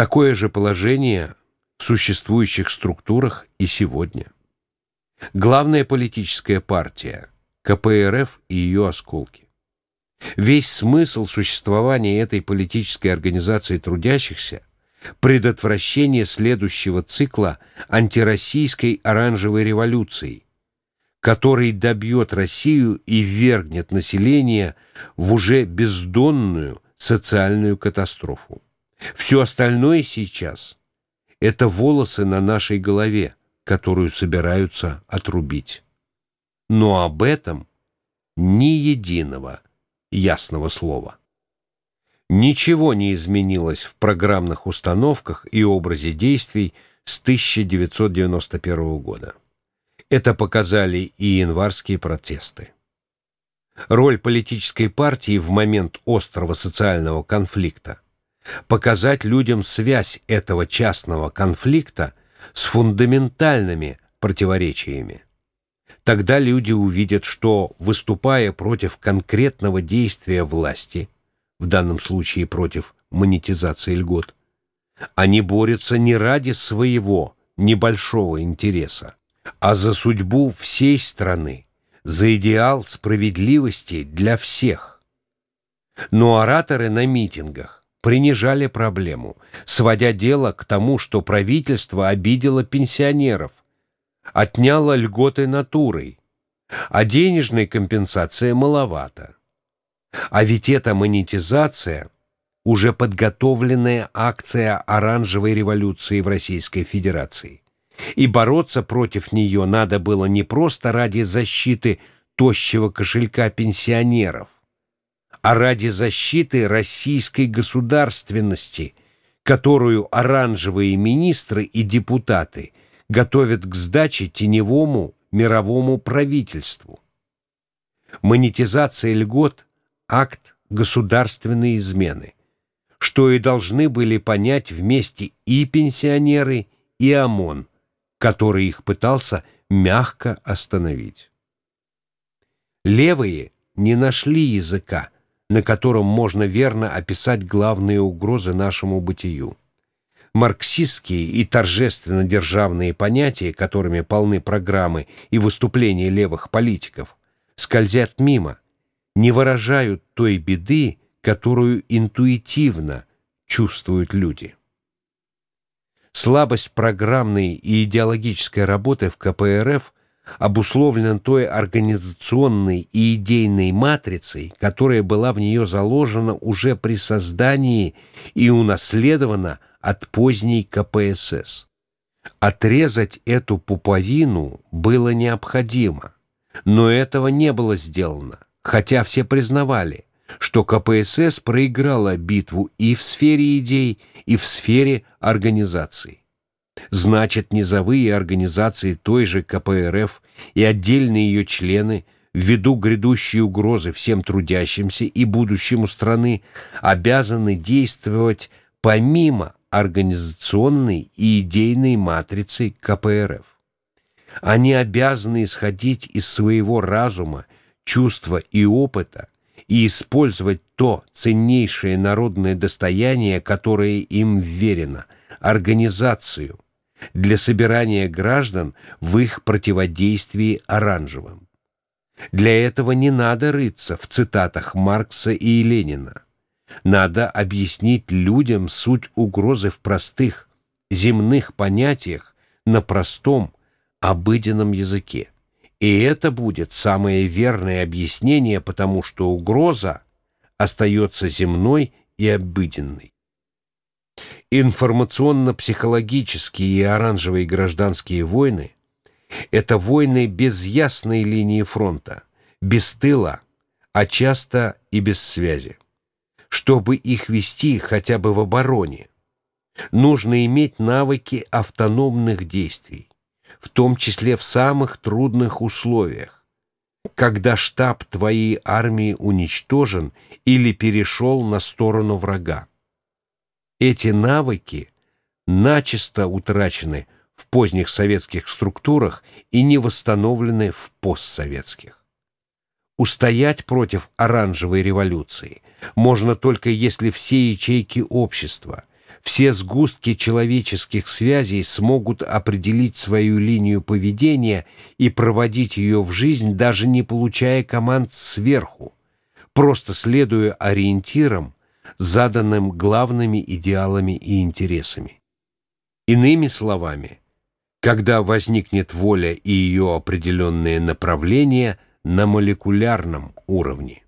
Такое же положение в существующих структурах и сегодня. Главная политическая партия – КПРФ и ее осколки. Весь смысл существования этой политической организации трудящихся – предотвращение следующего цикла антироссийской оранжевой революции, который добьет Россию и ввергнет население в уже бездонную социальную катастрофу. Все остальное сейчас – это волосы на нашей голове, которую собираются отрубить. Но об этом ни единого ясного слова. Ничего не изменилось в программных установках и образе действий с 1991 года. Это показали и январские протесты. Роль политической партии в момент острого социального конфликта показать людям связь этого частного конфликта с фундаментальными противоречиями. Тогда люди увидят, что, выступая против конкретного действия власти, в данном случае против монетизации льгот, они борются не ради своего небольшого интереса, а за судьбу всей страны, за идеал справедливости для всех. Но ораторы на митингах принижали проблему, сводя дело к тому, что правительство обидело пенсионеров, отняло льготы натурой, а денежной компенсации маловато. А ведь эта монетизация – уже подготовленная акция оранжевой революции в Российской Федерации. И бороться против нее надо было не просто ради защиты тощего кошелька пенсионеров, а ради защиты российской государственности, которую оранжевые министры и депутаты готовят к сдаче теневому мировому правительству. Монетизация льгот – акт государственной измены, что и должны были понять вместе и пенсионеры, и ОМОН, который их пытался мягко остановить. Левые не нашли языка – на котором можно верно описать главные угрозы нашему бытию. Марксистские и торжественно-державные понятия, которыми полны программы и выступления левых политиков, скользят мимо, не выражают той беды, которую интуитивно чувствуют люди. Слабость программной и идеологической работы в КПРФ обусловлен той организационной и идейной матрицей, которая была в нее заложена уже при создании и унаследована от поздней КПСС. Отрезать эту пуповину было необходимо, но этого не было сделано, хотя все признавали, что КПСС проиграла битву и в сфере идей, и в сфере организации. Значит, низовые организации той же КПРФ и отдельные ее члены, ввиду грядущей угрозы всем трудящимся и будущему страны, обязаны действовать помимо организационной и идейной матрицы КПРФ. Они обязаны исходить из своего разума, чувства и опыта и использовать то ценнейшее народное достояние, которое им вверено – организацию – для собирания граждан в их противодействии оранжевым. Для этого не надо рыться в цитатах Маркса и Ленина. Надо объяснить людям суть угрозы в простых, земных понятиях на простом, обыденном языке. И это будет самое верное объяснение, потому что угроза остается земной и обыденной. Информационно-психологические и оранжевые гражданские войны – это войны без ясной линии фронта, без тыла, а часто и без связи. Чтобы их вести хотя бы в обороне, нужно иметь навыки автономных действий, в том числе в самых трудных условиях, когда штаб твоей армии уничтожен или перешел на сторону врага. Эти навыки начисто утрачены в поздних советских структурах и не восстановлены в постсоветских. Устоять против оранжевой революции можно только если все ячейки общества, все сгустки человеческих связей смогут определить свою линию поведения и проводить ее в жизнь, даже не получая команд сверху, просто следуя ориентирам, заданным главными идеалами и интересами. Иными словами, когда возникнет воля и ее определенные направления на молекулярном уровне.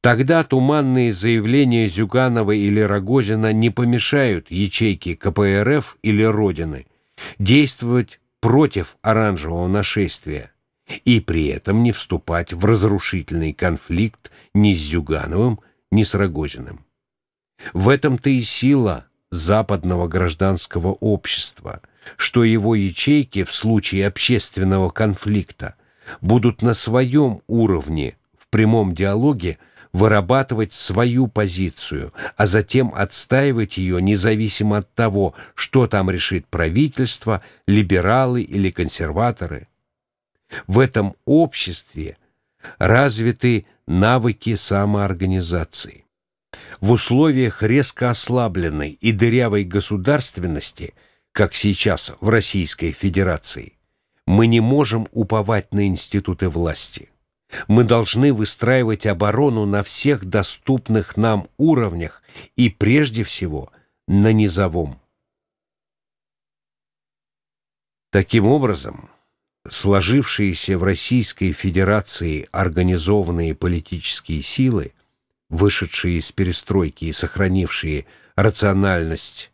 Тогда туманные заявления Зюганова или Рогозина не помешают ячейке КПРФ или Родины действовать против оранжевого нашествия и при этом не вступать в разрушительный конфликт ни с Зюгановым, ни с Рогозиным. В этом-то и сила западного гражданского общества, что его ячейки в случае общественного конфликта будут на своем уровне в прямом диалоге вырабатывать свою позицию, а затем отстаивать ее независимо от того, что там решит правительство, либералы или консерваторы. В этом обществе развиты навыки самоорганизации. В условиях резко ослабленной и дырявой государственности, как сейчас в Российской Федерации, мы не можем уповать на институты власти. Мы должны выстраивать оборону на всех доступных нам уровнях и прежде всего на низовом. Таким образом, сложившиеся в Российской Федерации организованные политические силы, вышедшие из перестройки и сохранившие рациональность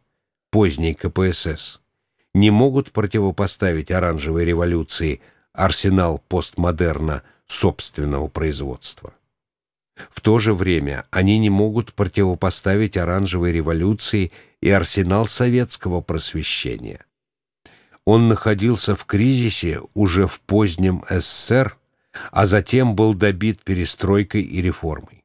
поздней КПСС, не могут противопоставить оранжевой революции арсенал постмодерна собственного производства. В то же время они не могут противопоставить оранжевой революции и арсенал советского просвещения. Он находился в кризисе уже в позднем СССР, а затем был добит перестройкой и реформой.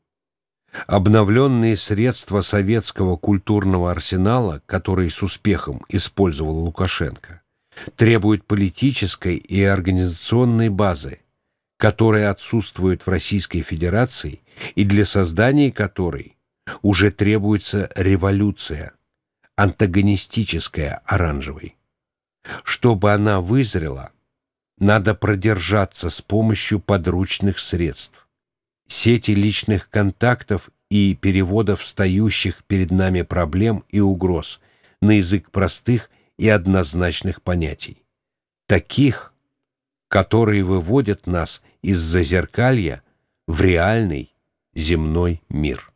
Обновленные средства советского культурного арсенала, который с успехом использовал Лукашенко, требуют политической и организационной базы, которая отсутствует в Российской Федерации и для создания которой уже требуется революция, антагонистическая оранжевой. Чтобы она вызрела, надо продержаться с помощью подручных средств, сети личных контактов и переводов встающих перед нами проблем и угроз на язык простых и однозначных понятий. Таких, которые выводят нас из зазеркалья в реальный земной мир.